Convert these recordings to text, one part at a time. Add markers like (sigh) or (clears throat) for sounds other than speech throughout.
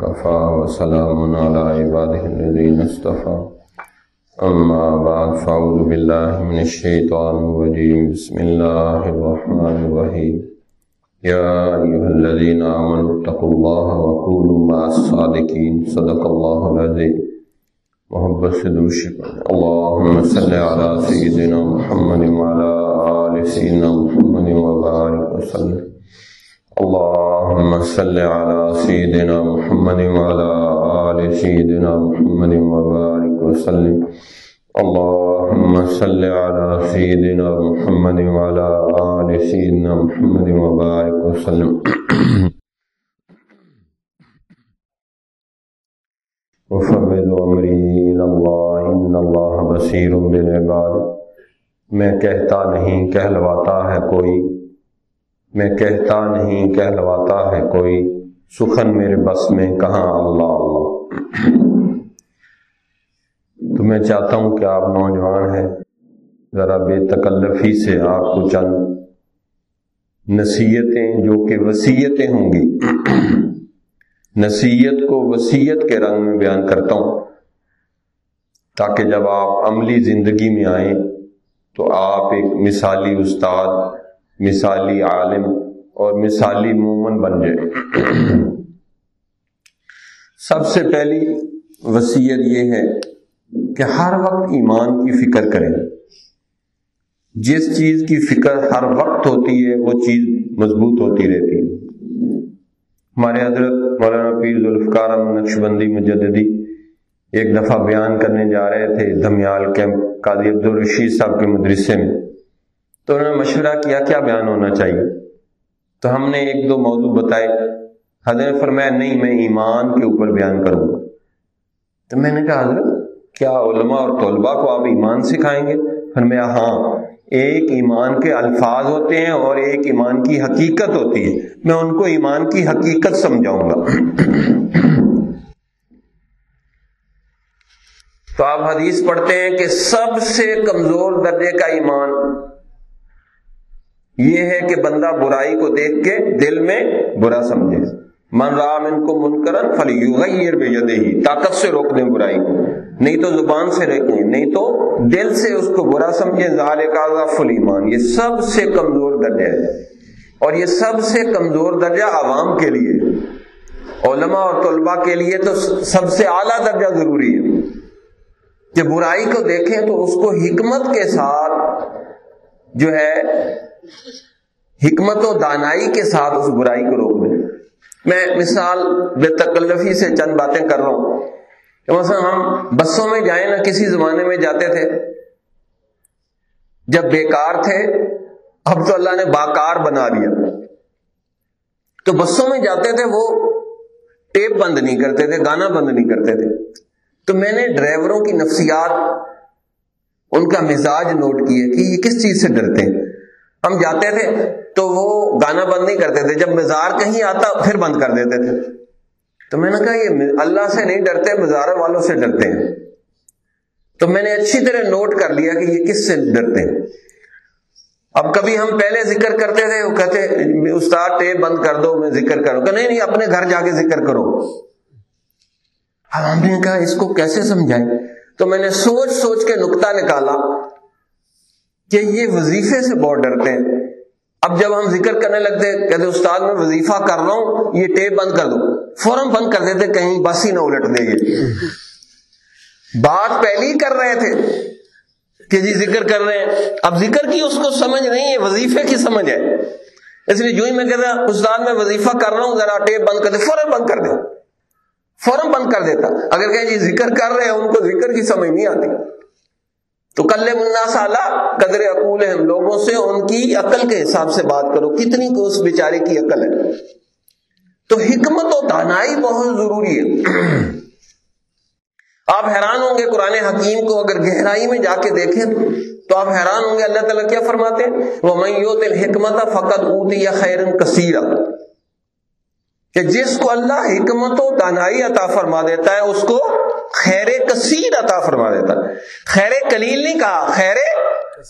وكفى وسلام على عباده الذين اصطفى أما بعد فأعوذ بالله من الشيطان الرجيم بسم الله الرحمن الرحيم يا أيها الذين آمنوا اتقوا الله وكونوا مع الصادقين صدق الله العظيم محبت سے دوشی اللهم صل على سيدنا محمد وعلى آل سيدنا محمد وبارك وسلم. اللهم صل على سيدنا محمد وعلى آل سيدنا محمد وبارك وسلم. اللهم صل على سيدنا محمد وعلى آل سيدنا محمد وبارك وسلم. وفوض امری الى اللہ ان اللہ بصیر بالعباد. میں کہتا نہیں، کہلواتا ہے کوئی. میں کہتا نہیں، کہلواتا ہے کوئی۔ سخن میرے بس میں، کہاں اللہ اللہ۔ تو میں چاہتا ہوں کہ آپ نوجوان ہیں، ذرا بے تکلفی سے آپ کو چند نصیحتیں، جو کہ وصیتیں ہوں گی۔ نصیحت کو وصیت کے رنگ میں بیان کرتا ہوں، تاکہ جب آپ عملی زندگی میں آئیں تو آپ ایک مثالی استاد مثالی عالم اور مثالی مومن بن جائے۔ سب سے پہلی وصیت یہ ہے کہ ہر وقت ایمان کی فکر کریں۔ جس چیز کی فکر ہر وقت ہوتی ہے، وہ چیز مضبوط ہوتی رہتی ہے۔ ہمارے حضرت مولانا پیر ذوالفقار نقش بندی مجددی ایک دفعہ بیان کرنے جا رہے تھے دھمیال کیمپ، قاضی عبدالرشید صاحب کے مدرسے میں۔ تو انہوں نے مشورہ کیا کیا بیان ہونا چاہیے؟ تو ہم نے ایک دو موضوع بتائے۔ حضرت فرمایا، نہیں، میں ایمان کے اوپر بیان کروں گا۔ تو میں نے کہا، حضرت، کیا علماء اور طلباء کو آپ ایمان سکھائیں گے؟ فرمایا ہاں ایک ایمان کے الفاظ ہوتے ہیں اور ایک ایمان کی حقیقت ہوتی ہے۔ میں ان کو ایمان کی حقیقت سمجھاؤں گا۔ تو آپ حدیث پڑھتے ہیں کہ سب سے کمزور درجے کا ایمان یہ ہے کہ بندہ برائی کو دیکھ کے دل میں برا سمجھے۔ من رام ان کو منکرن فل یوغیر بے ہی طاقت سے روک دیں برائی کو۔ نہیں تو زبان سے روکیں، نہیں تو دل سے اس کو برا سمجھیں۔ ظال کا فل ایمان یہ سب سے کمزور درجہ ہے۔ اور یہ سب سے کمزور درجہ عوام کے لیے۔ علماء اور طلباء کے لیے تو سب سے اعلیٰ درجہ ضروری ہے۔ کہ برائی کو دیکھیں تو اس کو حکمت کے ساتھ جو ہے حکمت و دانائی کے ساتھ اس برائی کو روک دیں۔ میں مثال بے تکلفی سے چند باتیں کر رہا ہوں۔ کہ مثلا ہم بسوں میں جائیں نہ کسی زمانے میں جاتے تھے۔ جب بیکار تھے، اب تو اللہ نے باکار بنا دیا۔ تو بسوں میں جاتے تھے، وہ ٹیپ بند نہیں کرتے تھے، گانا بند نہیں کرتے تھے۔ تو میں نے ڈرائیوروں کی نفسیات، ان کا مزاج نوٹ کیا کہ یہ کس چیز سے ڈرتے ہیں؟ ہم جاتے تھے تو وہ گانا بند نہیں کرتے تھے۔ جب مزار کہیں آتا پھر بند کر دیتے تھے۔ تو میں نے کہا یہ اللہ سے نہیں ڈرتے مزار والوں سے ڈرتے ہیں۔ تو میں نے اچھی طرح نوٹ کر لیا کہ یہ کس سے ڈرتے ہیں۔ اب کبھی ہم پہلے ذکر کرتے تھے، وہ کہتے استاد ٹیپ بند کر دو، میں ذکر کروں۔ کہ نہیں نہیں، اپنے گھر جا کے ذکر کرو۔ اب ہم نے کہا، اس کو کیسے سمجھائیں؟ تو میں نے سوچ سوچ کے نقطہ نکالا۔ کہ یہ وظیفے سے بہت ڈرتے ہیں۔ اب جب ہم ذکر کرنے لگتے کہتے استاد، میں وظیفہ کر رہا ہوں، یہ ٹیپ بند کر دو۔ فوراً بند کر دیتے کہیں بس ہی نہ الٹ دے گے بات پہلی کر رہے تھے کہ جی ذکر کر رہے ہیں۔ اب ذکر کی اس کو سمجھ نہیں ہے، وظیفے کی سمجھ ہے۔ اس لیے جو ہی میں کہتا، استاد، میں وظیفہ کر رہا ہوں، ذرا ٹیپ بند کر دے۔ فوراً بند کر دے۔ فوراً بند کر دیتا۔ اگر کہیں جی ذکر کر رہے ہیں، ان کو ذکر کی سمجھ نہیں آتی۔ تو کل سالہ قدر اقول ہم لوگوں سے، ان کی عقل کے حساب سے بات کرو، کتنی کو اس بیچارے کی عقل ہے۔ تو حکمت و دانائی بہت ضروری ہے۔ (clears throat) آپ حیران ہوں گے قرآن حکیم کو اگر گہرائی میں جا کے دیکھیں، تو آپ حیران ہوں گے اللہ تعالیٰ کیا فرماتے ہیں؟ وہ میو دل حکمت فقط اوتی یا خیرن کثیر کہ جس کو اللہ حکمت و دانائی عطا فرما دیتا ہے، اس کو خیر کثیر عطا فرما دیتا خیر کلیل نہیں کہا خیر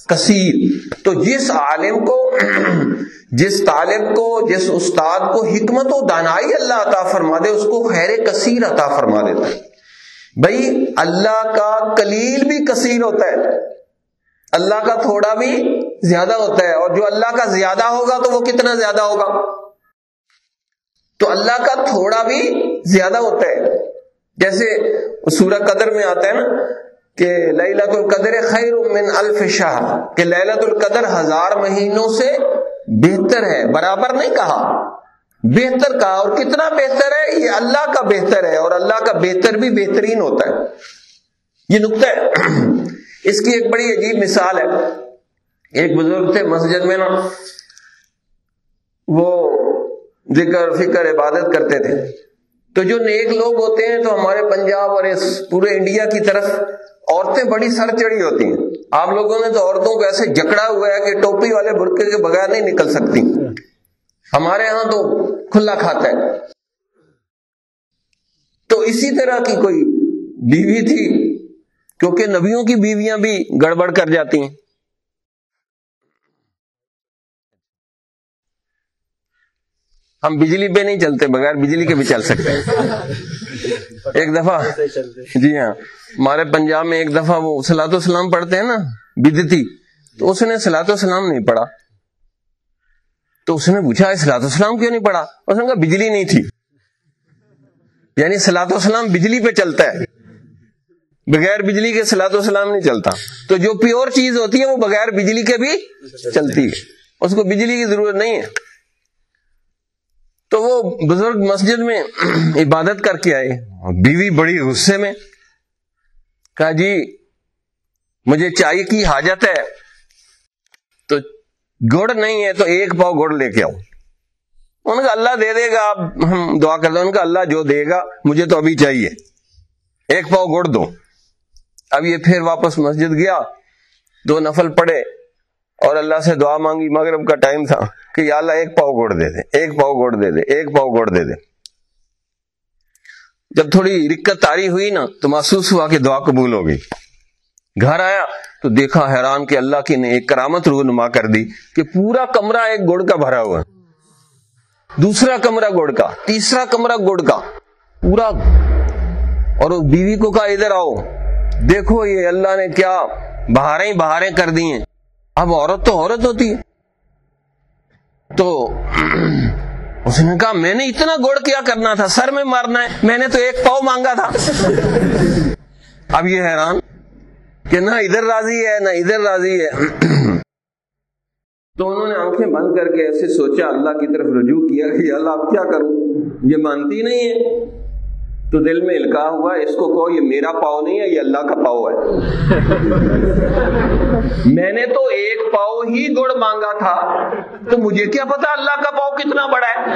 کثیر۔ تو جس عالم کو، جس طالب کو، جس استاد کو حکمت و دانائی اللہ عطا فرما دے، اس کو خیر کثیر عطا فرما دیتا بھائی اللہ کا کلیل بھی کثیر ہوتا ہے۔ اللہ کا تھوڑا بھی زیادہ ہوتا ہے۔ اور جو اللہ کا زیادہ ہوگا تو وہ کتنا زیادہ ہوگا؟ تو اللہ کا تھوڑا بھی زیادہ ہوتا ہے۔ جیسے سورہ قدر میں آتا ہے نا کہ للت القدر خیر من الف شہر، کہ للت القدر ہزار مہینوں سے بہتر ہے۔ برابر نہیں کہا۔ بہتر کہا۔ اور کتنا بہتر ہے؟ یہ اللہ کا بہتر ہے اور اللہ کا بہتر بھی بہترین ہوتا ہے۔ یہ نقطہ ہے۔ اس کی ایک بڑی عجیب مثال ہے۔ ایک بزرگ تھے مسجد میں نا، وہ ذکر، فکر، عبادت کرتے تھے۔ تو جو نیک لوگ ہوتے ہیں تو ہمارے پنجاب اور اس پورے انڈیا کی طرف عورتیں بڑی سر چڑی ہوتی ہیں۔ آپ لوگوں نے تو عورتوں کو ایسے جکڑا ہوا ہے کہ ٹوپی والے برقے کے بغیر نہیں نکل سکتی۔ ہمارے ہاں تو کھلا کھاتا ہے۔ تو اسی طرح کی کوئی بیوی تھی، کیونکہ نبیوں کی بیویاں بھی گڑبڑ کر جاتی ہیں۔ ہم بجلی پہ نہیں چلتے بغیر بجلی کے بھی چل سکتے ہیں۔ (laughs) ایک دفعہ۔ جی ہاں۔ ہمارے پنجاب میں ایک دفعہ وہ سلاۃ السلام پڑھتے ہیں نا بدتی۔ تو اس نے سلاۃ السلام نہیں پڑھا۔ تو اس نے پوچھا سلاۃ السلام کیوں نہیں پڑھا؟ اس نے کہا بجلی نہیں تھی۔ یعنی سلاۃ السلام بجلی پہ چلتا ہے۔ بغیر بجلی کے سلاۃ السلام نہیں چلتا۔ تو جو پیور چیز ہوتی ہے وہ بغیر بجلی کے بھی چلتی ہے۔ اس کو بجلی کی ضرورت نہیں ہے۔ تو وہ بزرگ مسجد میں عبادت کر کے آئے بیوی بڑی غصے میں کہا جی مجھے چائے کی حاجت ہے۔ تو گڑ نہیں ہے تو ایک پاؤ گڑ لے کے آؤ۔ ان کا اللہ دے دے گا، آپ ہم دعا کر دیں ان کا اللہ جو دے گا، مجھے تو ابھی چاہیے۔ ایک پاؤ گڑ دو۔ اب یہ پھر واپس مسجد گیا۔ دو نفل پڑے۔ اور اللہ سے دعا مانگی مغرب کا ٹائم تھا کہ یا اللہ ایک پاؤ گوڑ دے دے، ایک پاؤ گوڑ دے دے، ایک پاؤ گوڑ دے دے۔ جب تھوڑی رکت تاری ہوئی نا تو محسوس ہوا کہ دعا قبول ہو گئی۔ گھر آیا تو دیکھا حیران کہ اللہ کی نے ایک کرامت نما کر دی کہ پورا کمرہ ایک گڑ کا بھرا ہوا دوسرا کمرہ گڑ کا، تیسرا کمرہ گڑ کا، پورا۔ اور بیوی کو کہا، ادھر آؤ، دیکھو یہ اللہ نے کیا بہاریں بہاریں کر دی ہیں۔ اب عورت تو عورت ہوتی ہے۔ تو اس نے کہا، میں نے اتنا گوڑ کیا کرنا تھا، سر میں مارنا ہے۔ میں نے تو ایک پاؤ مانگا تھا۔ اب یہ حیران کہ نہ ادھر راضی ہے، نہ ادھر راضی ہے۔ تو انہوں نے آنکھیں بند کر کے ایسے سوچا، اللہ کی طرف رجوع کیا کہ اللہ اب کیا کروں؟ یہ مانتی نہیں ہے۔ تو دل میں الکا ہوا، اس کو کہو، یہ میرا پاؤ نہیں ہے، یہ اللہ کا پاؤ ہے۔ (laughs) میں نے تو ایک پاؤ ہی گڑ مانگا تھا، تو مجھے کیا پتا اللہ کا پاؤ کتنا بڑا ہے؟ (laughs)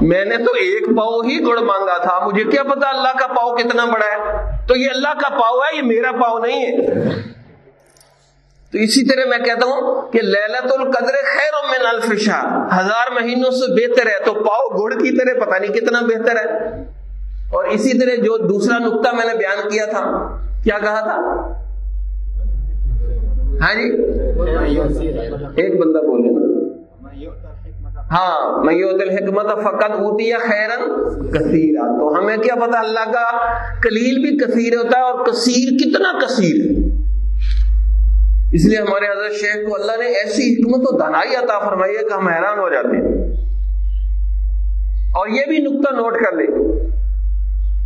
میں نے تو ایک پاؤ ہی گڑ مانگا تھا، مجھے کیا پتا اللہ کا پاؤ کتنا بڑا ہے؟ تو یہ اللہ کا پاؤ ہے، یہ میرا پاؤ نہیں ہے۔ تو اسی طرح میں کہتا ہوں کہ للت القدر خیر من الف شاہ ہزار مہینوں سے بہتر ہے، تو پاؤ گھوڑ کی طرح، پتہ نہیں کتنا بہتر ہے۔ اور اسی طرح جو دوسرا نقطہ میں نے بیان کیا تھا، کیا کہا تھا؟ ہاں جی؟ ایک بندہ بولے ہاں میوت الحکمت فقط ہوتی ہے خیرن کثیر تو ہمیں کیا پتا اللہ کا کلیل بھی کثیر ہوتا ہے اور کثیر کتنا کثیر ہے۔ اس لیے ہمارے حضرت شیخ کو اللہ نے ایسی حکمت و دنائی عطا فرمائی ہے کہ ہم حیران ہو جاتے ہیں۔ اور یہ بھی نقطہ نوٹ کر لیں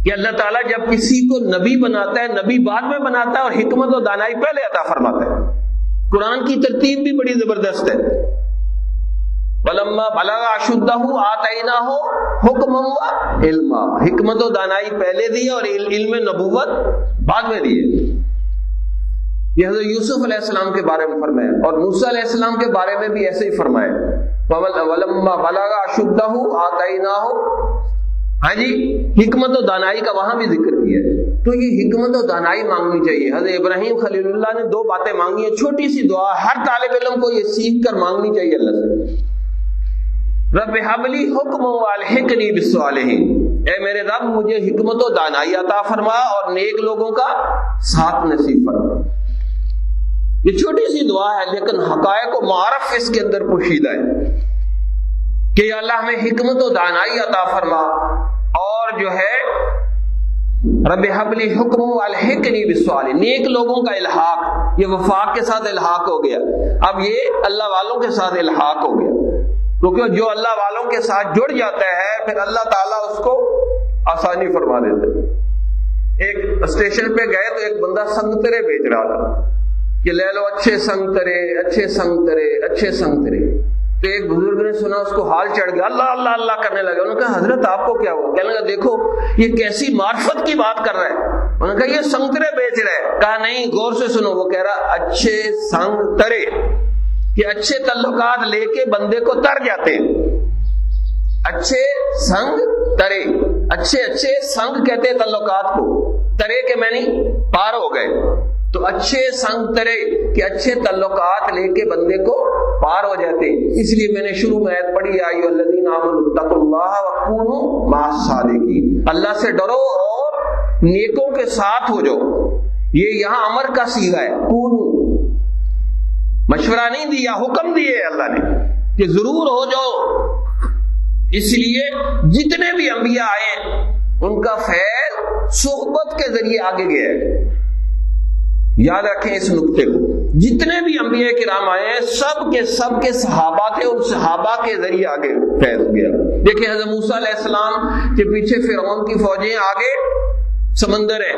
کہ اللہ تعالیٰ جب کسی کو نبی بناتا ہے، نبی بعد میں بناتا ہے اور حکمت و دانائی پہلے عطا فرماتا ہے۔ قرآن کی ترتیب بھی بڑی زبردست ہے۔ بلما بلغا شدہ آتینا ہو حکم علم حکمت و دانائی پہلے دی اور علم نبوت بعد میں دیے یہ حضرت یوسف علیہ السلام کے بارے میں فرمایا اور موسیٰ علیہ السلام کے بارے میں بھی ایسے ہی فرمایا۔ بلاگا شدہ ہاں جی حکمت و دانائی کا وہاں بھی ذکر کیا ہے۔ تو یہ حکمت و دانائی مانگنی چاہیے۔ حضرت ابراہیم خلیل اللہ نے دو باتیں مانگی ہیں۔ چھوٹی سی دعا، ہر طالب علم کو یہ سیکھ کر مانگنی چاہیے اللہ سے۔ رب حبلی حکم والحقنی بسوالہم اے میرے رب، مجھے حکمت و دانائی عطا فرما اور نیک لوگوں کا ساتھ نصیب فرما۔ یہ چھوٹی سی دعا ہے، لیکن حقائق و معرف اس کے اندر پوشیدہ ہے کہ اللہ ہمیں حکمت و دانائی عطا فرما اور جو ہے، رب حبلی حکم الحقنی بسوال نیک لوگوں کا الحاق، یہ وفاق کے ساتھ الحاق ہو گیا۔ اب یہ اللہ والوں کے ساتھ الحاق ہو گیا۔ کیونکہ جو اللہ والوں کے ساتھ جڑ جاتا ہے، پھر اللہ تعالیٰ اس کو آسانی فرما دیتے ایک اسٹیشن پہ گئے تو ایک بندہ سنگترے بیچ رہا تھا۔ کہ لے لو اچھے سنگترے اچھے سنگترے اچھے سنگترے تو ایک بزرگ نے سنا، اس کو حال چڑھ گیا، اللہ اللہ اللہ کرنے لگا۔ انہوں نے کہا، حضرت، آپ کو کیا ہوا؟ کہنے لگا، دیکھو، یہ کیسی معرفت کی بات کر رہا ہے۔ انہوں نے کہا، یہ سنگترے بیچ رہے کہا، نہیں، غور سے سنو، وہ کہہ رہا، اچھے سنگ ترے، کہ اچھے تعلقات لے کے بندے کو تر جاتے ہیں۔ اچھے سنگ ترے، اچھے اچھے سنگ کہتے تعلقات کو۔ ترے کے میں نہیں پار ہو گئے۔ تو اچھے سنگ ترے کہ اچھے تعلقات لے کے بندے کو پار ہو جاتے اس لیے میں نے شروع میں عید پڑھی آئی الذین آمنوا اللہ وکونوا مع الصادقین۔ اللہ سے ڈرو اور نیکوں کے ساتھ ہو جاؤ۔ یہ یہاں امر کا سیگا ہے۔ کون مشورہ نہیں دیا، حکم دیے اللہ نے کہ ضرور ہو جاؤ۔ اس لیے جتنے بھی انبیاء آئے، ان کا فیل صحبت کے ذریعے آگے گیا ہے یاد رکھیں اس نقطے کو۔ جتنے بھی انبیاء کرام آئے ہیں، سب کے سب کے صحابہ تھے ان صحابہ کے ذریعے آگے فیض گیا۔ دیکھیں حضرت موسیٰ علیہ السلام کے پیچھے فرعون کی فوجیں آگے سمندر ہے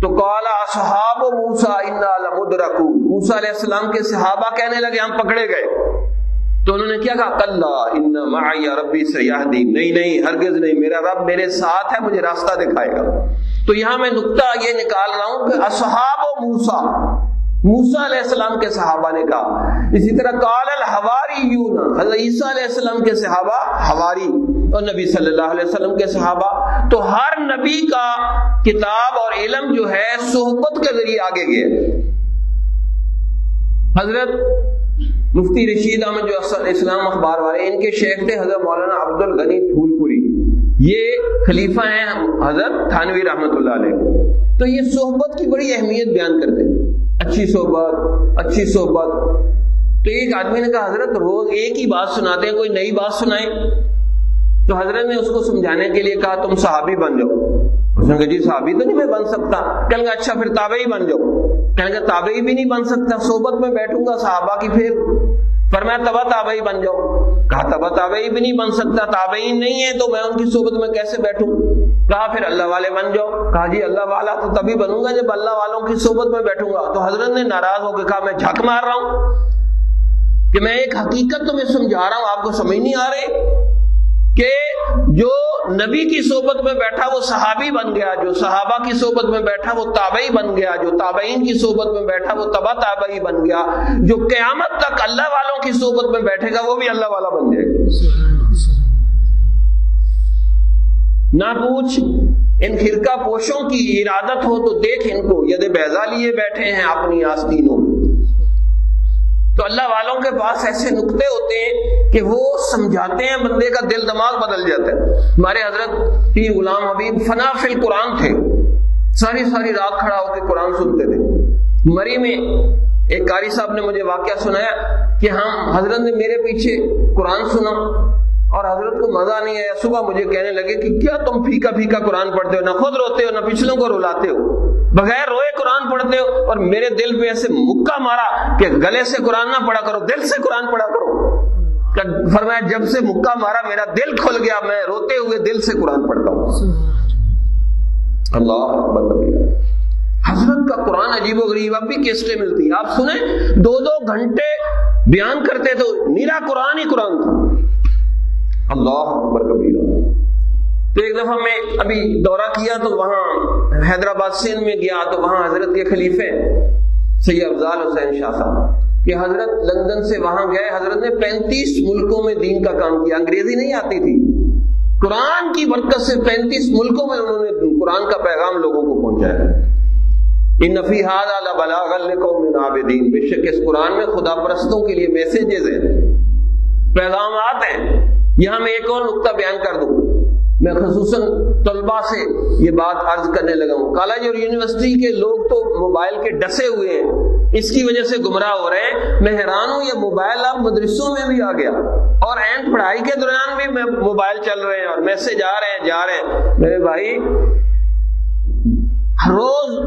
تو کالا صحاب موسا لمدرکو موسا علیہ السلام کے صحابہ کہنے لگے، ہم پکڑے گئے۔ تو انہوں نے کیا کہا؟ کل ان معی ربی سیاح نہیں نہیں، ہرگز نہیں، میرا رب میرے ساتھ ہے، مجھے راستہ دکھائے گا۔ تو یہاں میں نقطہ یہ نکال رہا ہوں کہ اصحاب و موسا موسا علیہ السلام کے صحابہ نے کہا۔ اسی طرح کال الحواری حضرت عیسیٰ علیہ السلام کے صحابہ ہواری اور نبی صلی اللہ علیہ وسلم کے صحابہ۔ تو ہر نبی کا کتاب اور علم جو ہے، صحبت کے ذریعے آگے گئے حضرت مفتی رشید احمد جو اسلام اخبار والے، ان کے شیخ تھے حضرت مولانا عبد الغنی پھول پوری یہ خلیفہ ہیں حضرت تھانوی رحمت اللہ علیہ۔ تو یہ صحبت کی بڑی اہمیت بیان کرتے ہیں۔ اچھی صحبت اچھی صحبت۔ تو ایک آدمی نے کہا، حضرت روز ایک ہی بات سناتے ہیں، کوئی نئی بات سنائیں تو حضرت نے اس کو سمجھانے کے لیے کہا، تم صحابی بن جاؤ۔ اس نے کہا جی صحابی تو نہیں میں بن سکتا۔ کہنے گا اچھا پھر تابعی بن جاؤ۔ کہنے گا تابعی بھی نہیں بن سکتا، صحبت میں بیٹھوں گا، صحابہ کی پھر فرمایا، تبا تابعی بن جاؤ۔ کہا تبا تابعی بھی نہیں بن سکتا، تابعین نہیں ہے تو میں ان کی صحبت میں کیسے بیٹھوں؟ کہا پھر اللہ والے بن جاؤ۔ کہا جی اللہ والا تو تبھی بنوں گا جب اللہ والوں کی صحبت میں بیٹھوں گا۔ تو حضرت نے ناراض ہو کے کہا، میں جھک مار رہا ہوں کہ میں ایک حقیقت تمہیں سمجھا رہا ہوں، آپ کو سمجھ نہیں آ رہی؟ کہ جو نبی کی صحبت میں بیٹھا وہ صحابی بن گیا، جو صحابہ کی صحبت میں بیٹھا وہ تابعی بن گیا، جو تابعین کی صحبت میں بیٹھا وہ تبا تابعی بن گیا۔ جو قیامت تک اللہ والوں کی صحبت میں بیٹھے گا وہ بھی اللہ والا بن جائے گا۔ نہ پوچھ ان خرقہ پوشوں کی ارادت ہو تو دیکھ ان کو، ید بیزا لیے بیٹھے ہیں اپنی آستینوں میں۔ تو اللہ والوں کے پاس ایسے نقطے ہوتے ہیں کہ وہ سمجھاتے ہیں بندے کا دل دماغ بدل جاتا ہے۔ ہمارے حضرت پیر غلام حبیب فنا فل قرآن تھے۔ ساری ساری رات کھڑا ہو کے قرآن سنتے تھے۔ مری میں ایک قاری صاحب نے مجھے واقعہ سنایا کہ ہم حضرت نے میرے پیچھے قرآن سنا اور حضرت کو مزہ نہیں آیا۔ صبح مجھے کہنے لگے کہ کیا تم پھیکا پھیکا قرآن پڑھتے ہو؟ نہ خود روتے ہو، نہ پچھلوں کو رلاتے ہو۔ بغیر روئے قرآن پڑھتے ہو اور میرے دل پہ ایسے مکہ مارا کہ گلے سے قرآن نہ پڑھا کرو دل سے قرآن پڑھا کرو۔ فرمایا جب سے مکہ مارا میرا دل کھل گیا میں روتے ہوئے دل سے قرآن پڑھتا ہوں۔ اللہ۔ حضرت کا قرآن عجیب و غریب اب بھی کیسٹیں ملتی آپ سنیں دو دو گھنٹے بیان کرتے تو نیرا قرآن ہی قرآن تھا۔ اللہ اکبر۔ کبیرہ تو ایک دفعہ میں ابھی دورہ کیا تو وہاں حیدرآباد سندھ میں گیا تو وہاں حضرت کے خلیفے سید افضال حسین شاہ صاحب کہ حضرت لندن سے وہاں گئے۔ حضرت نے پینتیس ملکوں میں دین کا کام کیا۔ انگریزی نہیں آتی تھی۔ قرآن کی برکت سے پینتیس ملکوں میں انہوں نے قرآن کا پیغام لوگوں کو پہنچایا۔ ان نفیحات عابدین۔ بے شک اس قرآن میں خدا پرستوں کے لیے میسیجز ہیں۔ پیغامات ہیں۔ یہاں میں ایک اور نقطہ بیان کر دوں۔ میں خصوصاً طلبا سے یہ بات عرض کرنے لگا ہوں۔ کالج اور یونیورسٹی کے لوگ تو موبائل کے ڈسے ہوئے ہیں۔ اس کی وجہ سے گمراہ ہو رہے ہیں۔ میں حیران ہوں، یہ موبائل اب مدرسوں میں بھی آ گیا۔ اور اینڈ پڑھائی کے دوران بھی موبائل چل رہے ہیں اور میسج آ رہے ہیں، جا رہے ہیں۔ میرے بھائی، روز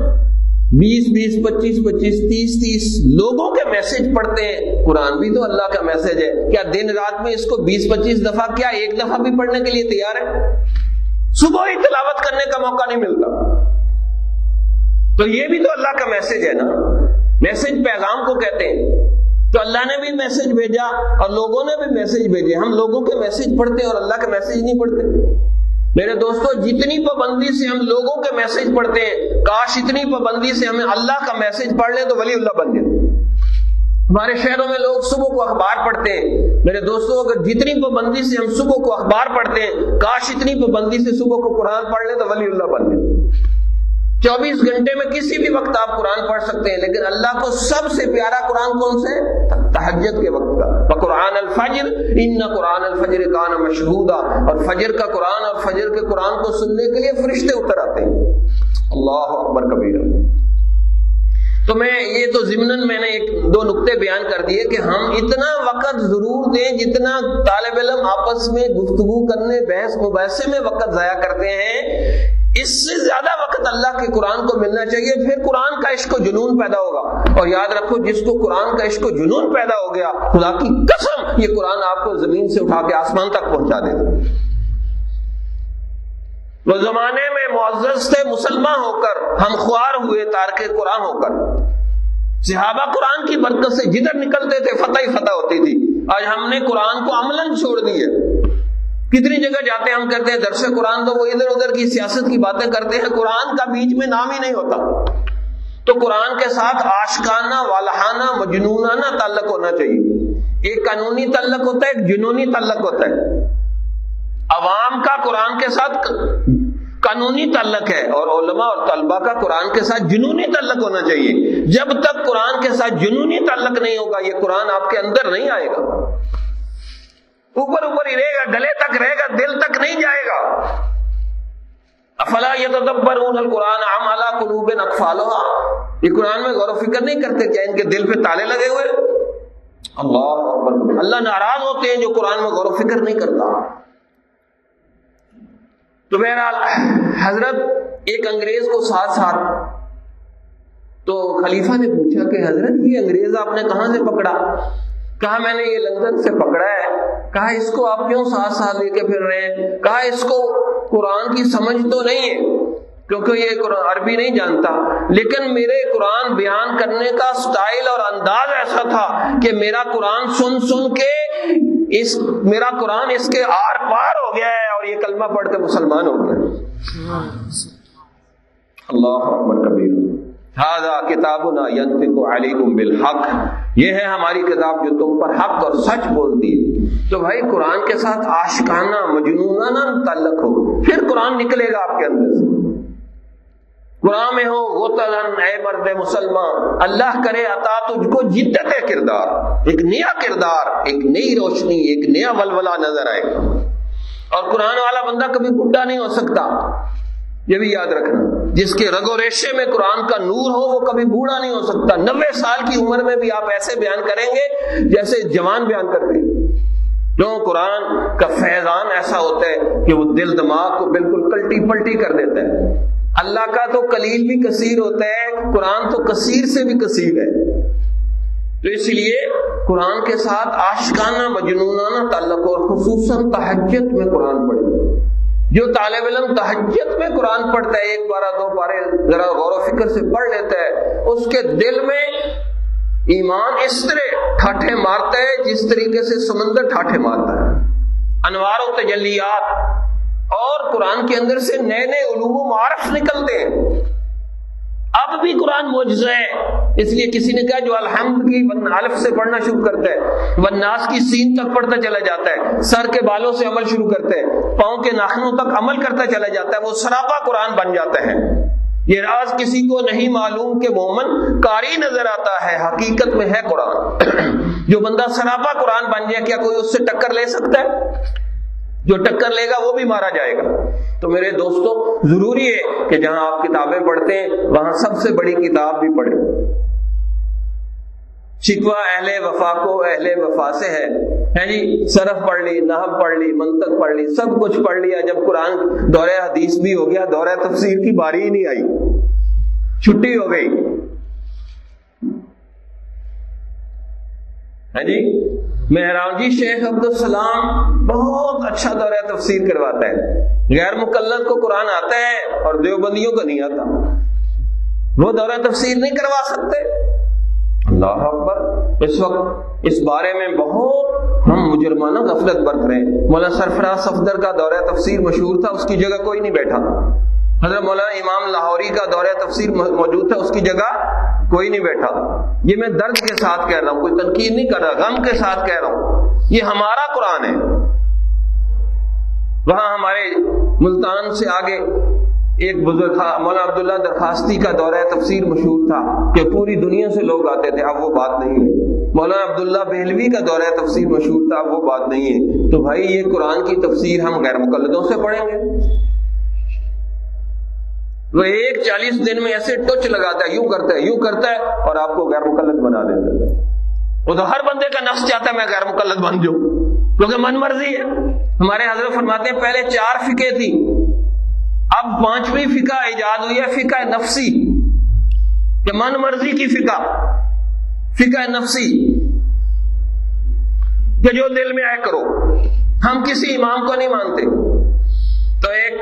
بیس بیس پچیس پچیس تیس تیس لوگوں کے میسج پڑھتے ہیں۔ قرآن بھی تو اللہ کا میسج ہے۔ کیا دن رات میں اس کو بیس پچیس دفعہ، کیا ایک دفعہ بھی پڑھنے کے لیے تیار ہے صبح ہی تلاوت کرنے کا موقع نہیں ملتا۔ تو یہ بھی تو اللہ کا میسج ہے نا۔ میسج پیغام کو کہتے ہیں۔ تو اللہ نے بھی میسج بھیجا اور لوگوں نے بھی میسج بھیجے۔ ہم لوگوں کے میسج پڑھتے ہیں اور اللہ کا میسج نہیں پڑھتے۔ میرے دوستو، جتنی پابندی سے ہم لوگوں کے میسج پڑھتے ہیں، کاش اتنی پابندی سے ہمیں اللہ کا میسج پڑھ لیں تو ولی اللہ بن جائے۔ ہمارے شہروں میں لوگ صبح کو اخبار پڑھتے ہیں۔ میرے دوستوں اگر جتنی پابندی سے ہم صبح کو اخبار پڑھتے ہیں، کاش اتنی پابندی سے صبح کو قرآن پڑھ لیں تو ولی اللہ بن جائے۔ چوبیس گھنٹے میں کسی بھی وقت آپ قرآن پڑھ سکتے ہیں، لیکن اللہ کو سب سے پیارا قرآن کون سے؟ تحجت کے وقت کا۔ قرآن الفجر، ان قرآن الفجر کان مشہودا۔ اور فجر کا قرآن اور فجر کے قرآن کو سننے کے لیے فرشتے اتر آتے ہیں۔ اللہ اکبر کبیر تو میں یہ تو ضمن میں نے ایک دو نقطے بیان کر دیے کہ ہم اتنا وقت ضرور دیں جتنا طالب علم آپس میں گفتگو کرنے، بحث مباحثے میں وقت ضائع کرتے ہیں۔ اس سے زیادہ وقت اللہ کے قرآن کو ملنا چاہیے، پھر قرآن کا عشق و جنون پیدا ہوگا۔ اور یاد رکھو، جس کو قرآن کا عشق و جنون پیدا ہو گیا، خدا کی قسم یہ قرآن آپ کو زمین سے اٹھا کے آسمان تک پہنچا دے گا۔ وہ زمانے میں معزز تھے، مسلمان ہو کر، ہم خوار ہوئے، تارک قرآن ہو کر۔ صحابہ قرآن کی برکت سے جدھر نکلتے تھے، فتح ہی فتح ہوتی تھی۔ آج ہم نے قرآن کو عمل چھوڑ دی ہے۔ کتنی جگہ جاتے ہیں، ہم کرتے ہیں درس قرآن تو وہ ادھر ادھر کی سیاست کی باتیں کرتے ہیں، قرآن کا بیچ میں نام ہی نہیں ہوتا۔ تو قرآن کے ساتھ آشکانہ، والہانہ، مجنونانہ تعلق ہونا چاہیے۔ ایک قانونی تعلق ہوتا ہے، ایک جنونی تعلق ہوتا ہے۔ عوام کا قرآن کے ساتھ قانونی تعلق ہے اور علماء اور طلبہ کا قرآن کے ساتھ جنونی تعلق ہونا چاہیے۔ جب تک قرآن کے ساتھ جنونی تعلق نہیں ہوگا، یہ قرآن آپ کے اندر نہیں آئے گا۔ اوپر اوپر ہی رہے گا، گلے تک رہے گا، دل تک نہیں جائے گا۔ افلا یہ القرآن قلوب یہ قرآن میں غور و فکر نہیں کرتے کیا ان کے دل پہ تالے لگے ہوئے؟ اللہ اللہ ناراض ہوتے ہیں جو قرآن میں غور و فکر نہیں کرتا۔ تو بہرحال حضرت ایک انگریز کو ساتھ ساتھ تو خلیفہ نے پوچھا کہ حضرت یہ انگریز آپ نے کہاں سے پکڑا؟ کہا میں نے یہ لندن سے پکڑا ہے۔ کہا اس کو آپ کیوں ساتھ ساتھ لے کے پھر رہے ہیں؟ کہا اس کو قرآن کی سمجھ تو نہیں ہے، کیونکہ یہ قرآن عربی نہیں جانتا۔ لیکن میرے قرآن بیان کرنے کا سٹائل اور انداز ایسا تھا کہ میرا قرآن سن سن کے اس، میرا قرآن اس کے آر پار ہو گیا ہے اور یہ کلمہ پڑھ کے مسلمان ہو گیا اللہ اکبر کبیر۔ کتاب علیکم بالحق۔ یہ ہے ہماری کتاب جو تم پر حق اور سچ بولتی ہے۔ تو بھائی قرآن کے ساتھ آشکانہ، مجنونہ تعلق ہو، پھر قرآن نکلے گا آپ کے اندر سے۔ قرآن میں ہو وہ تلن اے مرد مسلمان، اللہ کرے عطا تجھ کو جدت ہے کردار، ایک نیا کردار، ایک نئی روشنی، ایک نیا ولولہ نظر آئے گا۔ اور قرآن والا بندہ کبھی بڈھا نہیں ہو سکتا۔ یہ بھی یاد رکھنا۔ جس کے رگ و ریشے میں قرآن کا نور ہو، وہ کبھی بوڑھا نہیں ہو سکتا۔ نبے سال کی عمر میں بھی آپ ایسے بیان کریں گے جیسے جوان بیان کرتے ہیں۔ جو قرآن کا فیضان ایسا ہوتا ہے کہ وہ دل دماغ کو بالکل کلٹی پلٹی کر دیتا ہے۔ اللہ کا تو کلیل بھی کثیر ہوتا ہے، قرآن تو کثیر سے بھی کثیر ہے۔ تو اس لیے قرآن کے ساتھ آشکانہ مجنونانہ تعلق اور خصوصاً تحجت میں قرآن پڑھے جو طالب علم تحجت میں قرآن پڑھتا ہے، ایک بارہ دو بارے ذرا غور و فکر سے پڑھ لیتا ہے۔ اس کے دل میں ایمان اس طرح ٹھاٹھے مارتا ہے، جس طریقے سے سمندر ٹھاٹھے مارتا ہے۔ انوار و تجلیات اور قرآن کے اندر سے نئے نئے علوم و معارف نکلتے ہیں۔ اب بھی قرآن معجزہ ہے۔ اس لیے کسی نے کہا جو الحمد کی الف سے پڑھنا شروع کرتا ہے وناس کی سین تک پڑھتا چلا جاتا ہے، سر کے بالوں سے عمل شروع کرتا ہے، پاؤں کے ناخنوں تک عمل کرتا چلا جاتا ہے، وہ سراپا قرآن بن جاتا ہے۔ یہ راز کسی کو نہیں معلوم کہ مومن کاری نظر آتا ہے، حقیقت میں ہے قرآن۔ جو بندہ سراپا قرآن بن جائے، کیا کوئی اس سے ٹکر لے سکتا ہے؟ جو ٹکر لے گا وہ بھی مارا جائے گا۔ تو میرے دوستوں ضروری ہے کہ جہاں آپ کتابیں پڑھتے ہیں، وہاں سب سے بڑی کتاب بھی پڑھیں۔ شکوا اہل وفا کو اہل وفا سے ہے۔ جی صرف پڑھ لی نحب پڑھ لی، منطق پڑھ لی، سب کچھ پڑھ لیا۔ جب قرآن دورہ حدیث بھی ہو گیا، دورہ تفسیر کی باری ہی نہیں آئی۔ چھٹی ہو گئی۔ ہاں جی؟ مہرام جی شیخ عبد السلام بہت اچھا دورہ تفسیر کرواتا ہے۔ غیر مقلد کو قرآن آتا ہے اور دیوبندیوں کو نہیں آتا۔ وہ دورہ تفسیر نہیں کروا سکتے۔ اللہ اکبر۔ اس وقت، اس بارے میں بہت ہم مجرمانہ غفلت برت رہے ہیں۔ مولانا سرفراز صفدر کا دورہ تفسیر مشہور تھا، اس کی جگہ کوئی نہیں بیٹھا۔ حضرت مولانا امام لاہوری کا دورہ تفسیر موجود تھا، اس کی جگہ کوئی نہیں بیٹھا۔ یہ میں درد کے ساتھ کہہ رہا ہوں، کوئی تنقید نہیں کر رہا، غم کے ساتھ کہہ رہا ہوں۔ یہ ہمارا قرآن ہے۔ وہاں ہمارے ملتان سے آگے ایک بزرگ تھا، مولانا عبداللہ درخواستی کا دورہ تفسیر مشہور تھا کہ پوری دنیا سے لوگ آتے تھے، اب وہ بات نہیں ہے۔ مولانا عبداللہ بہلوی کا دورہ تفسیر مشہور تھا، اب وہ بات نہیں ہے۔ تو بھائی، یہ قرآن کی تفسیر ہم غیر مقلدوں سے پڑھیں گے۔ وہ ایک چالیس دن میں ایسے ٹچ لگاتا ہے، یوں کرتا ہے، یوں کرتا ہے اور آپ کو غیر مقلد بنا دیتا ہے۔ وہ تو ہر بندے کا نفس چاہتا ہے، میں غیر مقلد بن جاؤں۔ کیونکہ من مرضی ہے۔ ہمارے حضرت فرماتے ہیں، پہلے چار فکے تھی۔ اب پانچویں فقہ ایجاد ہوئی ہے، فقہ نفسی۔ کہ من مرضی کی فقہ فقہ نفسی۔ کہ جو دل میں آئے کرو۔ ہم کسی امام کو نہیں مانتے۔ تو ایک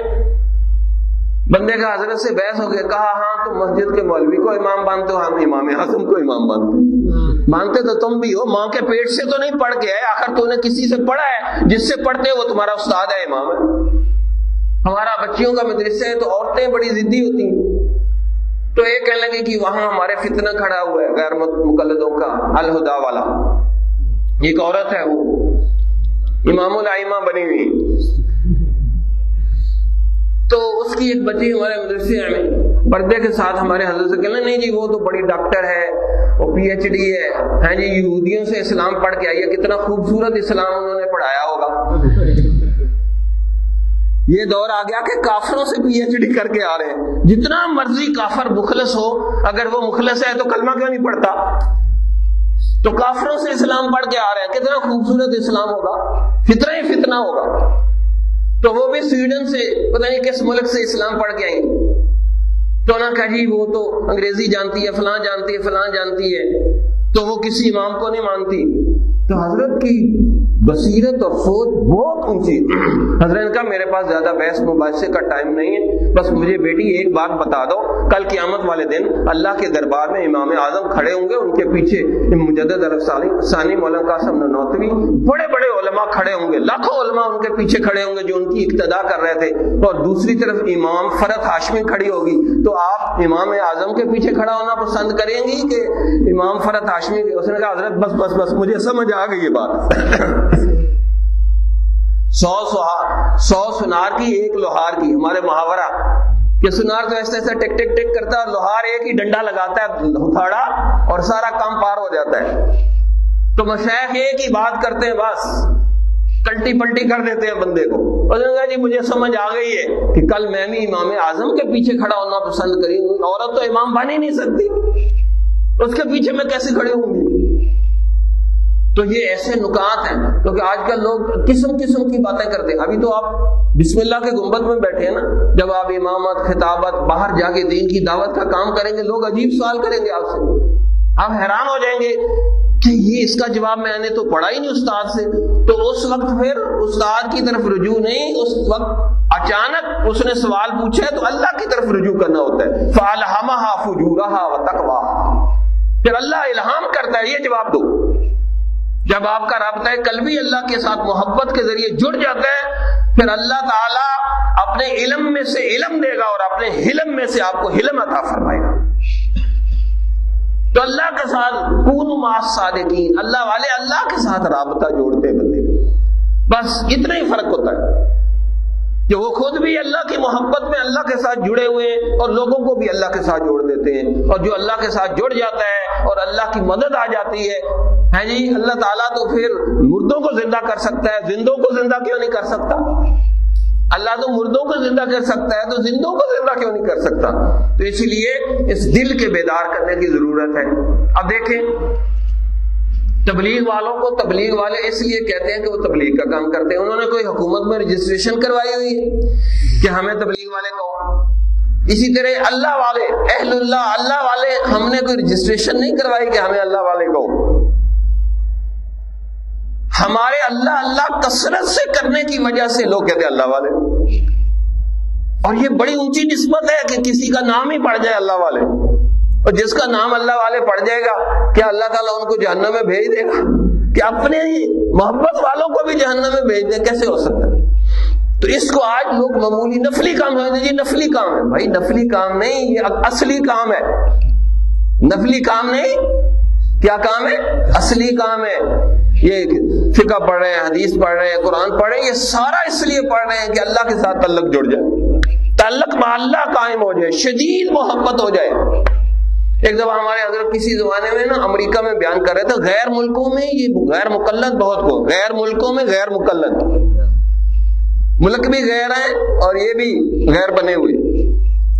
بندے کا حضرت سے بحث ہو گیا، کہا ہاں تم مسجد کے مولوی کو امام مانتے ہو، ہم امام اعظم کو امام مانتے مانتے تو تم بھی ہو، ماں کے پیٹ سے تو نہیں پڑھ کے آئے آخر تو نے کسی سے پڑھا ہے، جس سے پڑھتے وہ تمہارا استاد ہے، امام ہے۔ ہمارا بچیوں کا مدرسہ ہے، تو عورتیں بڑی ضدی ہوتی ہیں۔ تو یہ کہنے لگے کہ وہاں ہمارے فتنہ کھڑا ہوا ہے، غیر مقلدوں کا الہدا والا۔ ایک عورت ہے وہ، امام العمہ بنی ہوئی۔ تو اس کی ایک بچی ہمارے مدرسے میں پردے کے ساتھ ہمارے حضرت سے کہنا نہیں جی وہ تو بڑی ڈاکٹر ہے، وہ پی ایچ ڈی ہے۔ ہاں جی یہودیوں سے اسلام پڑھ کے آئی ہے۔ کتنا خوبصورت اسلام انہوں نے پڑھایا ہوگا۔ یہ دور آ گیا کہ کافروں سے پی ایچ ڈی کر کے آ رہے ہیں۔ جتنا مرضی کافر مخلص ہو، اگر وہ مخلص ہے تو کلمہ کیوں نہیں پڑھتا؟ تو کافروں سے اسلام پڑھ کے آ رہے ہیں۔ کتنا خوبصورت اسلام ہوگا۔ فطرہ ہی فتنہ ہوگا۔ تو وہ بھی سویڈن سے، پتہ نہیں کس ملک سے اسلام پڑھ کے آئیں تو نہ کہ جی وہ تو انگریزی جانتی ہے، فلاں جانتی ہے، فلاں جانتی ہے۔ تو وہ کسی امام کو نہیں مانتی۔ تو حضرت کی بصیرت اور سوچ بہت اونچی حضرت کا میرے پاس زیادہ بحث مباحثے کا ٹائم نہیں ہے۔ بس مجھے بیٹی ایک بات بتا دو۔ کل قیامت والے دن اللہ کے دربار میں امام اعظم کھڑے ہوں گے۔ ان کے پیچھے مجدد ثانی مولانا قاسم نوتوی بڑے بڑے علماء کھڑے ہوں گے۔ لاکھوں علماء ان کے پیچھے کھڑے ہوں گے جو ان کی ابتدا کر رہے تھے۔ اور دوسری طرف امام فرت ہاشمی کھڑی ہوگی۔ تو آپ امام اعظم کے پیچھے کھڑا ہونا پسند کریں گی کہ امام فرت ہاشمی، اس نے کہا، حضرت، بس بس بس، مجھے سمجھ آ گئی یہ بات۔ سو سو سنار کی، ایک لوہار کی، ہمارے محاورہ۔ کہ سنار تو ایسے ایسے ٹک ٹک ٹک کرتا ہے، لوہار ایک ہی ڈنڈا لگاتا ہے، ہتھاڑا، اور سارا کام پار ہو جاتا ہے۔ تو مشیخ ایک ہی بات کرتے ہیں، بس۔ کلٹی پلٹی کر دیتے ہیں بندے کو۔ جی مجھے سمجھ آ گئی ہے کہ کل میں بھی امام اعظم کے پیچھے کھڑا ہونا پسند کریں گی عورت تو امام بن ہی نہیں سکتی۔ اس کے پیچھے میں کیسے کھڑے ہوں گی؟ تو یہ ایسے نکات ہیں کیونکہ آج کل لوگ قسم قسم کی باتیں کرتے ہیں۔ ابھی تو آپ بسم اللہ کے گنبد میں بیٹھے ہیں نا، جب آپ امامت، خطابت، باہر جا کے دین کی دعوت کا کام کریں گے، لوگ عجیب سوال کریں گے آپ سے۔ آپ حیران ہو جائیں گے کہ یہ اس کا جواب میں نے تو پڑھا ہی نہیں استاد سے۔ تو اس وقت پھر استاد کی طرف رجوع نہیں، اس وقت اچانک اس نے سوال پوچھا ہے تو اللہ کی طرف رجوع کرنا ہوتا ہے۔ فالحمہ فجورہ و تقوا پھر اللہ الہام کرتا ہے، یہ جواب دو۔ جب آپ کا رابطہ قلبی اللہ کے ساتھ محبت کے ذریعے جڑ جاتا ہے، پھر اللہ تعالیٰ اپنے علم میں سے علم دے گا اور اپنے حلم میں سے آپ کو حلم عطا فرمائے گا۔ تو اللہ کے ساتھ کون ماس صادقین، اللہ والے اللہ کے ساتھ رابطہ جوڑتے بندے۔ بس اتنا ہی فرق ہوتا ہے۔ کہ وہ خود بھی اللہ کی محبت میں اللہ کے ساتھ جڑے ہوئے ہیں اور لوگوں کو بھی اللہ کے ساتھ جوڑ دیتے ہیں اور جو اللہ کے ساتھ جڑ جاتا ہے اور اللہ کی مدد آ جاتی ہے۔ ہے جی اللہ تعالیٰ تو پھر مردوں کو زندہ کر سکتا ہے، زندوں کو زندہ کیوں نہیں کر سکتا؟ اللہ تو مردوں کو زندہ کر سکتا ہے تو زندوں کو زندہ کیوں نہیں کر سکتا؟ تو اسی لیے اس دل کے بیدار کرنے کی ضرورت ہے۔ اب دیکھیں تبلیغ والوں کو تبلیغ والے اس لیے کہتے ہیں کہ وہ تبلیغ کا کام کرتے ہیں۔ انہوں نے کوئی حکومت میں رجسٹریشن کروائی ہوئی ہے کہ ہمیں تبلیغ والے کہو اسی طرح اللہ والے، اہل اللہ اللہ والے، ہم نے کوئی رجسٹریشن نہیں کروائی کہ ہمیں اللہ والے کہو ہمارے اللہ اللہ کثرت سے کرنے کی وجہ سے لوگ کہتے ہیں اللہ والے۔ اور یہ بڑی اونچی نسبت ہے کہ کسی کا نام ہی پڑ جائے اللہ والے۔ اور جس کا نام اللہ والے پڑ جائے گا کیا اللہ تعالیٰ ان کو جہنم میں بھیج دے گا کہ اپنے ہی محبت والوں کو بھی جہنم میں بھیج دے، کیسے ہو سکتا ہے؟ تو اس کو آج لوگ معمولی نفلی کام جی نفلی کام ہے۔ بھائی نفلی کام نہیں، یہ اصلی کام ہے۔ نفلی کام نہیں، کیا کام ہے؟ اصلی کام ہے۔ یہ فقہ پڑھ رہے ہیں، حدیث پڑھ رہے ہیں، قرآن پڑھ رہے ہیں، یہ سارا اس لیے پڑھ رہے ہیں کہ اللہ کے ساتھ تعلق جڑ جائے۔ تعلق اللہ قائم ہو جائے، شدید محبت ہو جائے۔ ایک دفعہ ہمارے حضرت کسی زمانے میں نا امریکہ میں بیان کر رہے تھے، غیر ملکوں میں یہ غیر مقلد بہت کو غیر ملکوں میں غیر مقلد۔ ملک بھی غیر ہیں اور یہ بھی غیر بنے ہوئے۔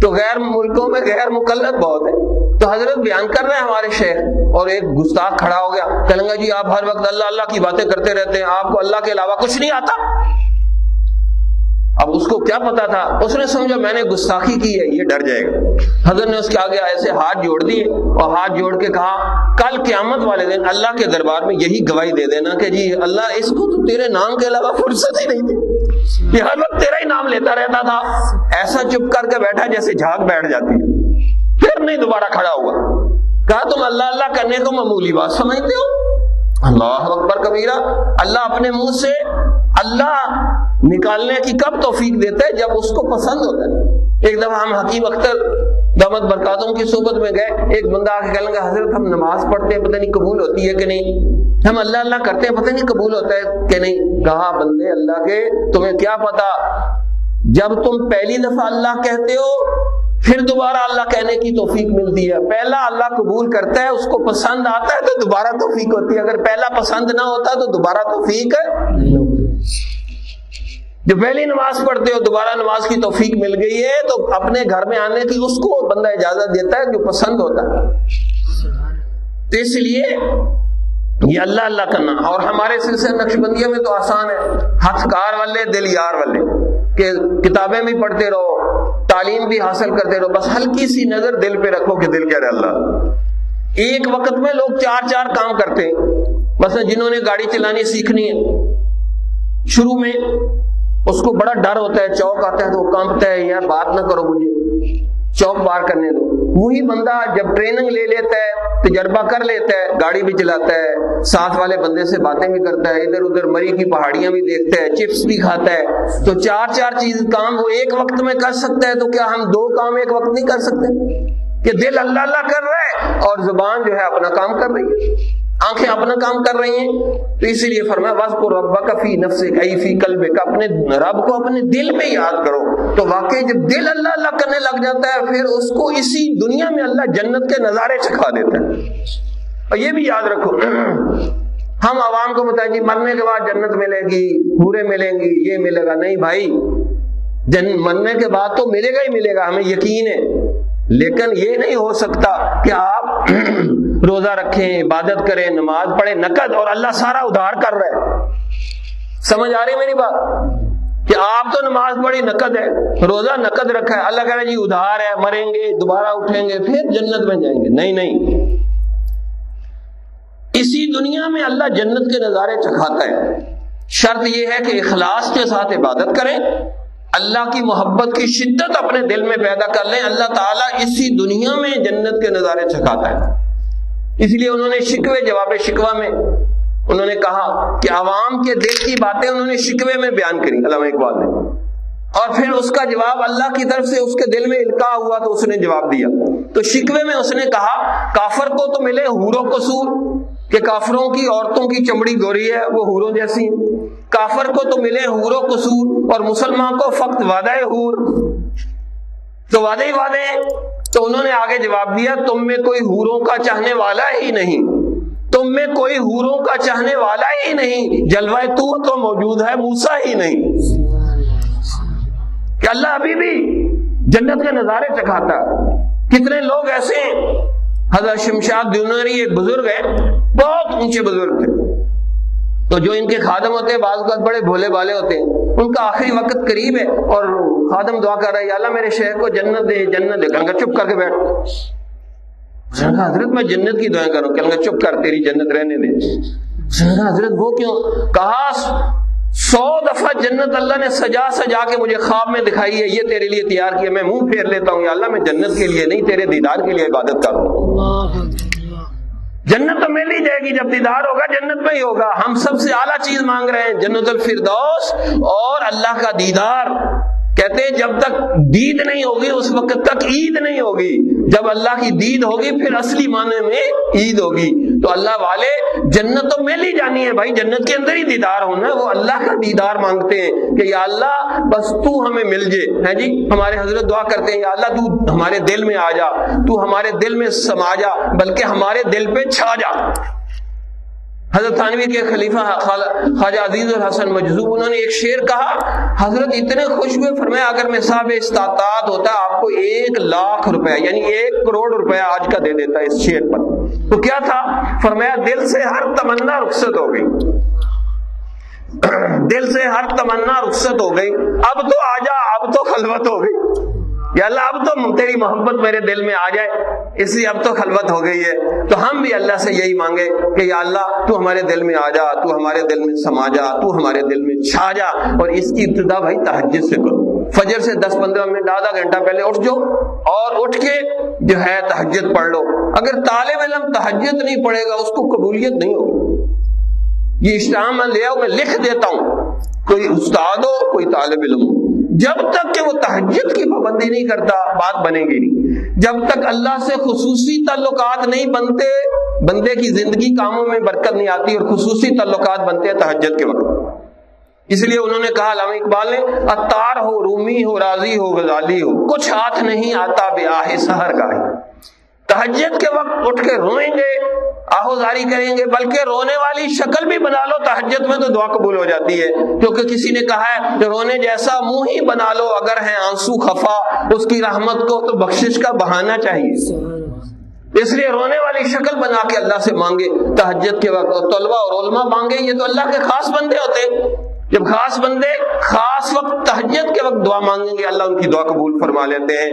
تو غیر ملکوں میں غیر مقلد بہت ہے تو حضرت بیان کر رہے ہیں ہمارے شہر اور ایک گستاخ کھڑا ہو گیا کہیں گا جی آپ ہر وقت اللہ اللہ کی باتیں کرتے رہتے ہیں، آپ کو اللہ کے علاوہ کچھ نہیں آتا۔ اب اس کو کیا پتا تھا؟ اس نے سمجھا، میں نے گستاخی کی ہے، یہ ڈر جائے گا۔ حضرت نے اس کے آگے ایسے ہاتھ جوڑ دیے اور ہاتھ جوڑ کے کہا، کل قیامت والے دن اللہ کے دربار میں یہی گواہی دے دینا کہ جی اللہ اس کو تو تیرے نام کے علاوہ فرصت ہی نہیں تھی یہ ہر وقت تیرا ہی نام لیتا رہتا تھا۔ ایسا چپ کر کے بیٹھا جیسے جھاگ بیٹھ جاتی پھر نہیں دوبارہ کھڑا ہوا۔ کہا، تم اللہ اللہ کرنے کو معمولی بات سمجھتے ہو؟ اللہ اکبر کبیرہ، اللہ اپنے منہ سے، اللہ نکالنے کی کب توفیق دیتا ہے؟ جب اس کو پسند ہوتا ہے۔ ایک دفعہ ہم حکیم اختر دامت برکاتوں کی صحبت میں گئے۔ ایک بندہ آ کے کہنے لگا، حضرت، ہم نماز پڑھتے ہیں، پتہ نہیں قبول ہوتی ہے کہ نہیں؟ ہم اللہ اللہ کرتے ہیں، پتہ نہیں قبول ہوتا ہے کہ نہیں؟ کہا بندے اللہ کے، تمہیں کیا پتا؟ جب تم پہلی دفعہ اللہ کہتے ہو، پھر دوبارہ اللہ کہنے کی توفیق ملتی ہے۔ پہلا اللہ قبول کرتا ہے، اس کو پسند آتا ہے تو دوبارہ توفیق ہوتی ہے۔ اگر پہلا پسند نہ ہوتا تو دوبارہ توفیق ہے جو پہلی نماز پڑھتے ہو، دوبارہ نماز کی توفیق مل گئی ہے، تو اپنے گھر میں آنے کی اس کو بندہ اجازت دیتا ہے جو پسند ہوتا ہے۔ تو اس لیے یہ اللہ اللہ کرنا اور ہمارے سلسلے نقش بندیوں میں تو آسان ہے۔ ہتھ کار والے، دل یار والے، کہ کتابیں بھی پڑھتے رہو، تعلیم بھی حاصل کرتے رہو، بس ہلکی سی نظر دل پہ رکھو کہ دل کیا رہے اللہ۔ ایک وقت میں لوگ چار چار کام کرتے ہیں۔ بس جنہوں نے گاڑی چلانی سیکھنی ہے، شروع میں اس کو بڑا ڈر ہوتا ہے، چوک آتا ہے تو وہ کانپتا ہے، یار بات نہ کرو مجھے۔ چوک بار کرنے دو۔ وہی بندہ جب ٹریننگ لے لیتا ہے، تجربہ کر لیتا ہے، گاڑی بھی چلاتا ہے، ساتھ والے بندے سے باتیں بھی کرتا ہے، ادھر ادھر مری کی پہاڑیاں بھی دیکھتا ہے، چپس بھی کھاتا ہے۔ تو چار چار چیز کام وہ ایک وقت میں کر سکتا ہے، تو کیا ہم دو کام ایک وقت نہیں کر سکتے؟ کہ دل اللہ اللہ کر رہا ہے اور زبان جو ہے اپنا کام کر رہی ہے۔ آنکھیں اپنا کام کر رہی ہیں۔ تو اسی لیے فرمایا وز کو ربا کا فی نفس فی کلب کا اپنے رب کو اپنے دل میں یاد کرو۔ تو واقعی جب دل اللہ اللہ کرنے لگ جاتا ہے، پھر اس کو اسی دنیا میں اللہ جنت کے نظارے چکھا دیتا ہے۔ اور یہ بھی یاد رکھو، ہم عوام کو بتائیں جی مرنے کے بعد جنت ملے گی پورے ملیں گی، یہ ملے گا۔ نہیں بھائی، جن مرنے کے بعد تو ملے گا ہی ملے گا، ہمیں یقین ہے۔ لیکن یہ نہیں ہو سکتا کہ آپ روزہ رکھیں، عبادت کریں، نماز پڑھیں، نقد، اور اللہ سارا ادھار کر رہا ہے۔ سمجھ آ رہی میری بات؟ کہ آپ تو نماز پڑھی، نقد ہے، روزہ نقد رکھا ہے، اللہ کہہ رہا جی ادھار ہے، مریں گے، دوبارہ اٹھیں گے، پھر جنت میں جائیں گے۔ نہیں نہیں۔ اسی دنیا میں اللہ جنت کے نظارے چکھاتا ہے۔ شرط یہ ہے کہ اخلاص کے ساتھ عبادت کریں، اللہ کی محبت کی شدت اپنے دل میں پیدا کر لیں، اللہ تعالیٰ اسی دنیا میں جنت کے نظارے چکھاتا ہے۔ اس لیے انہوں نے شکوے جواب شکوا میں انہوں نے کہا کہ عوام کے دل کی باتیں انہوں نے شکوے میں بیان کری۔ علامہ اقبال نے اور پھر اس کا جواب اللہ کی طرف سے اس کے دل میں الکا ہوا تو اس نے جواب دیا۔ تو شکوے میں اس نے کہا، کافر کو تو ملے ہوروں کو سور، کہ کافروں کی عورتوں کی چمڑی گوری ہے، وہ ہوروں جیسی۔ کافر کو تو ملے حور و قصور اور مسلمان کو فقط وعدہ حور۔ تو وعدے ہی وعدے تو انہوں نے آگے جواب دیا، تم میں کوئی حوروں کا چاہنے والا ہی نہیں۔ تم میں کوئی حوروں کا چاہنے والا ہی نہیں۔ جلوہ تو تو موجود ہے موسا ہی نہیں۔ کہ اللہ ابھی بھی جنت کے نظارے چکھاتا۔ کتنے لوگ ایسے ہیں۔ حضرت شمشاد دونری ایک بزرگ ہے بہت اونچے بزرگ تھے۔ تو جو ان کے خادم ہوتے ہیں، بعض اوقات بڑے بھولے بالے ہوتے ہیں۔ ان کا آخری وقت قریب ہے اور خادم دعا کر رہا ہے، یا اللہ میرے شہر کو جنت دے جنت دے۔ کہوں چپ کر کے بیٹھ۔ کہا حضرت، میں جنت کی دعائیں کروں۔ کہوں چپ کر، تیری جنت رہنے دے۔ کہا حضرت، وہ کیوں؟ کہا، سو دفعہ جنت اللہ نے سجا سجا کے مجھے خواب میں دکھائی ہے، یہ تیرے لیے تیار کیا۔ میں منہ پھیر لیتا ہوں، یا اللہ، میں جنت کے لیے نہیں، تیرے دیدار کے لیے عبادت کروں۔ جنت تو مل ہی جائے گی جب دیدار ہوگا، جنت میں ہی ہوگا۔ ہم سب سے اعلیٰ چیز مانگ رہے ہیں، جنت الفردوس اور اللہ کا دیدار۔ کہتے ہیں جب تک دید نہیں ہوگی، اس وقت تک عید نہیں ہوگی۔ جب اللہ کی دید ہوگی، پھر اصلی معنی میں عید ہوگی۔ تو اللہ والے جنت تو مل ہی جانی ہے بھائی، جنت کے اندر ہی دیدار ہونا ہے، وہ اللہ کا دیدار مانگتے ہیں کہ یا اللہ، بس تو ہمیں مل جے۔ ہے جی؟ ہمارے حضرت دعا کرتے ہیں، یا اللہ، تو ہمارے دل میں آ جا، تو ہمارے دل میں سما جا، بلکہ ہمارے دل پہ چھا جا۔ حضرت تانوی کے خلیفہ خواجہ عزیز الحسن مجذوب، انہوں نے ایک شعر کہا، حضرت اتنے خوش ہوئے، فرمایا، اگر میں صاحب استطاعت ہوتا، آپ کو ایک لاکھ روپیہ یعنی ایک کروڑ روپیہ آج کا دے دیتا اس شعر پر۔ تو کیا تھا؟ فرمایا، دل سے ہر تمنا رخصت ہو گئی۔ دل سے ہر تمنا رخصت ہو گئی۔ اب تو آ جا اب تو خلوت ہو گئی۔ یا اللہ، اب تو تیری محبت میرے دل میں آ جائے، اس لیے اب تو خلوت ہو گئی ہے۔ تو ہم بھی اللہ سے یہی مانگے کہ یا اللہ، تو ہمارے دل میں آ جا، تو ہمارے دل میں سما جا، تو ہمارے دل میں چھا جا۔ اور اس کی ابتدا بھائی تحجد سے کرو۔ فجر سے دس پندرہ منٹ، آدھا گھنٹہ پہلے اٹھ جاؤ اور اٹھ کے جو ہے تحجد پڑھ لو۔ اگر طالب علم تحجد نہیں پڑھے گا، اس کو قبولیت نہیں ہوگی۔ یہ اشتہام میں لے آؤ، میں لکھ دیتا ہوں۔ کوئی استاد ہو، کوئی طالب علم ہو۔ جب تک کہ وہ تہجد کی پابندی نہیں کرتا، بات بنے گی نہیں۔ جب تک اللہ سے خصوصی تعلقات نہیں بنتے، بندے کی زندگی کاموں میں برکت نہیں آتی اور خصوصی تعلقات بنتے ہیں تہجد کے وقت۔ اس لیے انہوں نے کہا، علامہ اقبال نے اتار ہو، رومی ہو، راضی ہو، غزالی ہو، کچھ ہاتھ نہیں آتا، بے آہ سہر گاہی۔ تحجد کے وقت اٹھ کے روئیں گے، آہوزاری کریں گے، بلکہ رونے والی شکل بھی بنا لو تحجد میں تو دعا قبول ہو جاتی ہے۔ کیونکہ کسی نے کہا ہے کہ رونے جیسا منہ ہی بنا لو، اگر ہے آنسو خفا، اس کی رحمت کو تو بخشش کا بہانا چاہیے۔ اس لیے رونے والی شکل بنا کے اللہ سے مانگے تحجد کے وقت طلبہ اور علماء مانگے، یہ تو اللہ کے خاص بندے ہوتے۔ جب خاص بندے خاص وقت تہجد کے وقت دعا مانگیں گے، اللہ ان کی دعا قبول فرما لیتے ہیں۔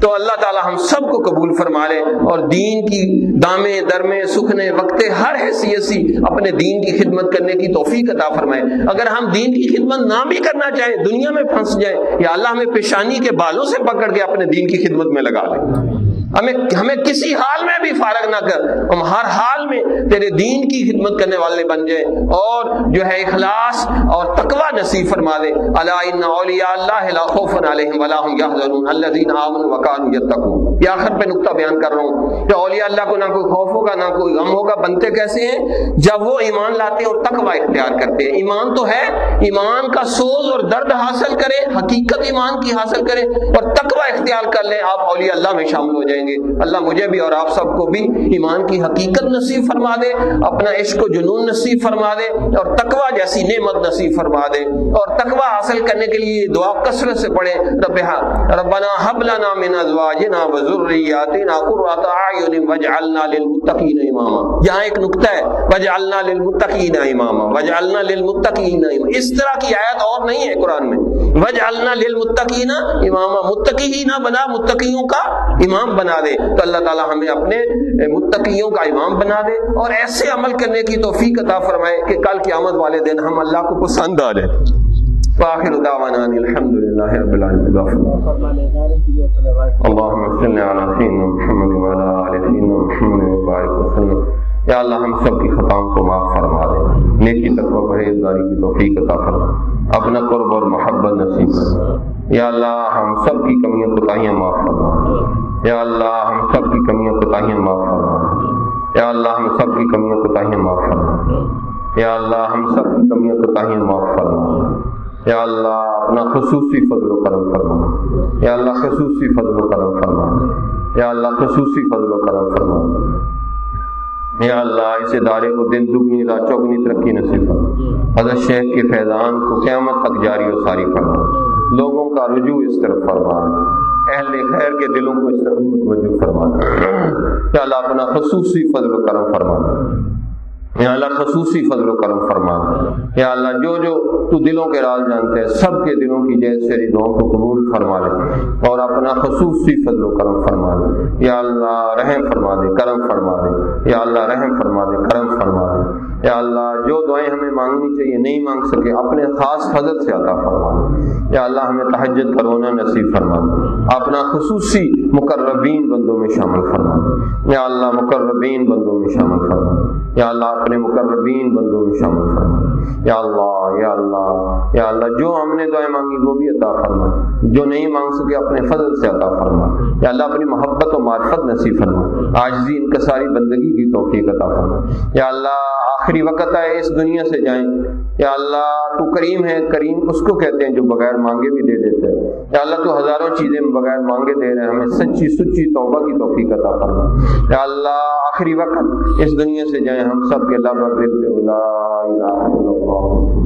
تو اللہ تعالی ہم سب کو قبول فرما لے اور دین کی دامے، درمے، سکھنے وقت ہر حیثیت سی اپنے دین کی خدمت کرنے کی توفیق عطا فرمائے۔ اگر ہم دین کی خدمت نہ بھی کرنا چاہیں، دنیا میں پھنس جائیں یا اللہ ہمیں پیشانی کے بالوں سے پکڑ کے اپنے دین کی خدمت میں لگا لیں ہمیں ہمیں کسی حال میں بھی فارغ نہ کر۔ ہم ہر حال میں تیرے دین کی خدمت کرنے والے بن جائیں۔ اور جو ہے اخلاص اور تقوی نصیب فرما دے۔ اللہ ان اولیاء اللہ لا خوف علیہم ولا هم يحزنون الذين امنوا وكانوا يتقون یہ آخر پہ نقطہ بیان کر رہا ہوں کہ اولیاء اللہ کو نہ کوئی خوف ہوگا، نہ کوئی غم ہوگا، بنتے کیسے ہیں؟ جب وہ ایمان لاتے ہیں اور تقوی اختیار کرتے ہیں۔ ایمان تو ہے، ایمان کا سوز اور درد حاصل کرے، حقیقت ایمان کی حاصل کرے اور تقوی اختیار کر لیں آپ اولیاء اللہ میں شامل ہو جائیں گے۔ اللہ مجھے بھی اور آپ سب کو بھی ایمان کی حقیقت نصیب فرما دے، اپنا عشق و جنون نصیب فرما دے اور تقوا جیسی نعمت نصیب فرما دے۔ اور تقوا حاصل کرنے کے لیے دعا کثرت سے پڑھے رب ربنا حب لنا من ازواجنا وذرياتنا قرۃ اعین واجعلنا للمتقین اماما۔ یہاں ایک نقطہ ہے واجعلنا للمتقین اماما۔ واجعلنا للمتقین اماما۔ اس طرح کی آیت اور نہیں ہے قرآن میں۔ واجعلنا للمتقین اماما۔ متقی ہی نہ بنا، متقیوں کا امام بنا دے۔ تو اللہ تعالی ہمیں اپنے متقیوں کا امام بنا دے۔ اور ایسے عمل کرنے کی توفیق عطا فرمائے کہ کل قیامت والے دن ہم اللہ کو پسند آ جائے واخر دعوانا الحمد لله رب العالمين اللهم صل على سيدنا محمد وعلى ال سيدنا محمد وبارك وسلم. یا اللہ ہم سب کی خطاؤں کو معاف فرما دے. نیکی تقوی پرہیزگاری کی توفیق عطا فرما. اپنا قرب اور محبت نصیب فرما یا اللہ ہم سب کی کمیاں کوتاہیاں معاف فرما. یا اللہ ہم سب کی کمیوں کو تاہیاں معاف فرما. یا اللہ ہم سب کی کمیوں کو تاہیاں معاف فرما. یا اللہ ہم سب کی کمیوں کو تاہی معاف فرما. یا اللہ، اپنا خصوصی فضل و کرم فرما یا اللہ، خصوصی فضل و کرم فرما یا اللہ، خصوصی فضل و کرم فرما یا اللہ، اس ادارے کو دن دگنی لا چوگنی ترقی نصیب فرما حضرت شیخ کے فیضان کو قیامت تک جاری و ساری فرما لوگوں کا رجوع اس طرف فرما اہل خیر کے دلوں کو اس طرف متوجہ فرما یا اللہ، اپنا خصوصی فضل و کرم فرما یا اللہ خصوصی فضل و کرم فرما یا اللہ، جو جو تو دلوں کے راز جانتے ہیں، سب کے دلوں کی جیسے دعاؤں کو قبول فرما لے اور اپنا خصوصی فضل و کرم فرما لے۔ یا اللہ، رحم فرما دے، کرم فرما دے۔ یا اللہ، رحم فرما دے، کرم فرما دے۔ یا اللہ، جو دعائیں ہمیں مانگنی چاہیے، نہیں مانگ سکے، اپنے خاص فضل سے عطا فرما۔ یا اللہ، ہمیں تحجد کرونا نصیب فرما۔ اپنا خصوصی مقربین بندوں میں شامل فرما۔ یا اللہ، مقربین بندوں میں شامل فرما۔ یا اللہ، اپنے مقربین بندوں میں شامل فرما۔ یا اللہ یا اللہ یا اللہ، جو ہم نے دعائیں مانگی، وہ بھی عطا فرما۔ جو نہیں مانگ سکے، اپنے فضل سے عطا فرما۔ یا اللہ، اپنی محبت و معرفت نصیب فرما۔ آجزی ان کا ساری بندگی کی توفیق عطا فرما۔ یا اللہ آخری وقت آئے، اس دنیا سے جائیں۔ یا اللہ، تو کریم ہے، کریم اس کو کہتے ہیں جو بغیر مانگے بھی دے دیتے ہیں۔ یا اللہ، تو ہزاروں چیزیں بغیر مانگے دے رہے ہیں۔ ہمیں سچی سچی توبہ کی توفیق عطا فرما۔ یا اللہ، آخری وقت، اس دنیا سے جائیں۔ ہم سب کے اللہ لا الہ الا اللہ۔